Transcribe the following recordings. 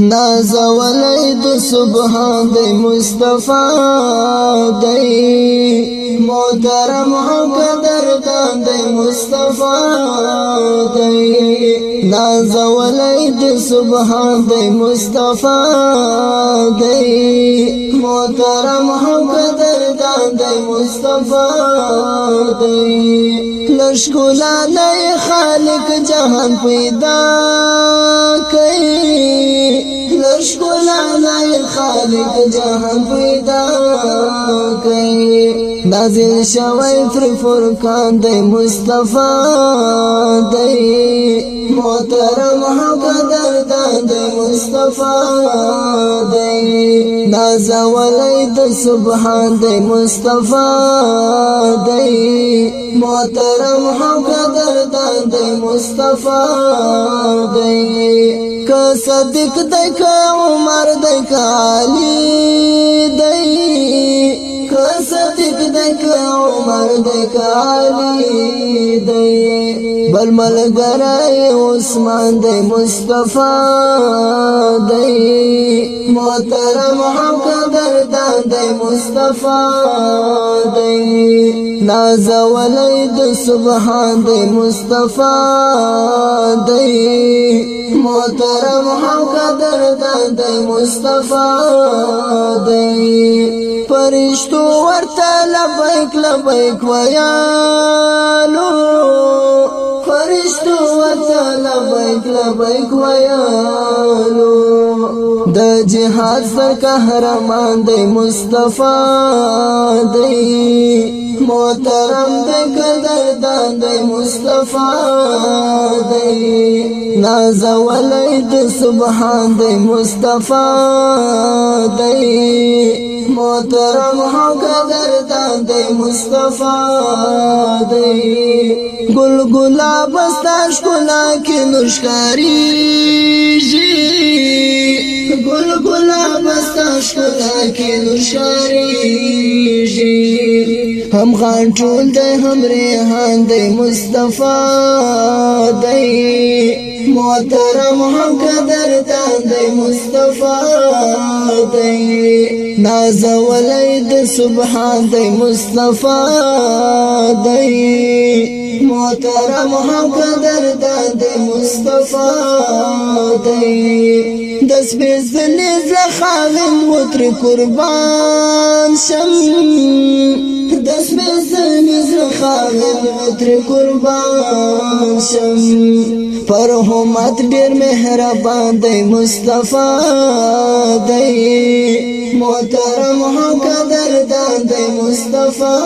نازولی د سبحان دی مصطفی دی محترم قدردان دی مصطفی دی نازولی د سبحان دی مصطفی دی محترم قدردان دی مصطفی دی لشکولا نه خالق جهان پیدا کوي لښکلا نه خالق جهان پیدا کوي نازل شوی پر فرقان دی مصطفی دی محترم حق دردان دی مصطفی دی نازولی دی سبحان دی مصطفی دی محترم حق دردان دی مصطفی دی که صدق دی که عمر دی که علی دې کالی دې بل ملګری عثمان دې مصطفی دې محترم حق دردان دې مصطفی نازولی د سبحان د مصطفی د محترم هم قدر د مصطفی د پرشتو ورته لبیک لبیک ویانو پرشتو ورته لبیک لبیک ویانو جهاد قهرمان دی مصطفی دی محترم دی قدردان دی مصطفی دی نازولی دی سبحان دی مصطفی دی محترم ہو قدردان دی مصطفی دی گل گلاب استاش کلا کی نشکاری جی ښکلا کې نشاریږي هم غان ټول دی هم ریحان دی مصطفی دی محترم هم قدر دان دی مصطفی دی نازولی د سبحان دی مصطفی دی محترم هم قدر دان دی مصطفی دی سپېڅلې زه خاوند و ترې قربان شم خاغر تر قربان شم پر همت ډیر مهربان دی مصطفی دی محترم قدر دان دی مصطفی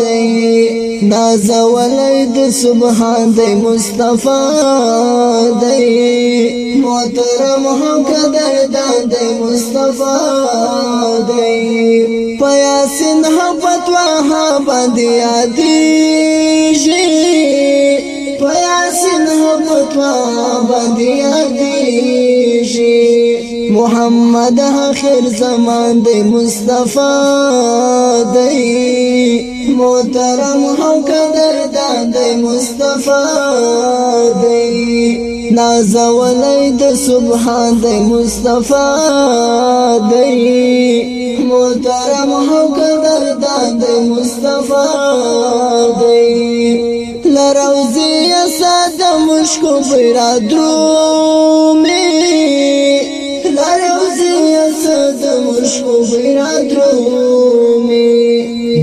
دی نازولای د سبحان دی مصطفی دی محترم قدر دان دی مصطفی دی سنها فتواها باندې یادېږي په سنها فتواها باندې یادېږي محمد اخر زمان دی مصطفی دی محترم او قدردان دی مصطفی دی نازولی د سبحان د مصطفی دی محترم حقدر د مصطفی دی لروزی اسد مشکو پیرا درومی لروزی اسد مشکو پیرا درومی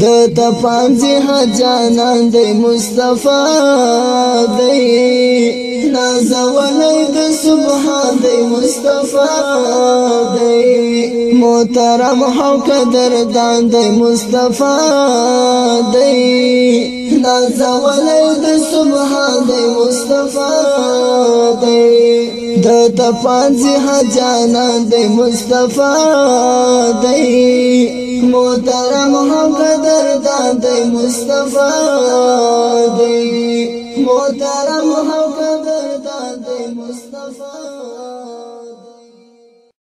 د تپانځه جانان د مصطفی دی زولی د سبحان دی مصطفی دی محترم او قدر دان دی مصطفی دی دا زولی د سبحان دی مصطفی دی د تپانځه جانان دی مصطفی دی محترم او قدر دان دی مصطفی دی محترم